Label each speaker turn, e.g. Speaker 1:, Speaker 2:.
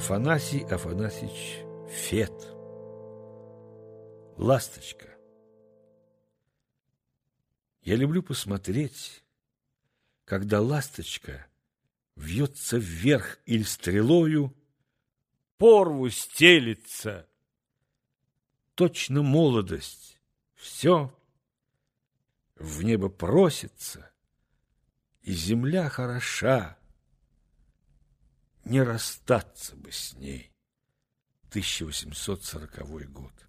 Speaker 1: Афанасий Афанасьевич Фет. Ласточка. Я люблю посмотреть, когда ласточка вьется вверх или стрелою, порву стелится. Точно молодость, все в небо просится, и земля хороша, не расстаться бы с ней. 1840 год.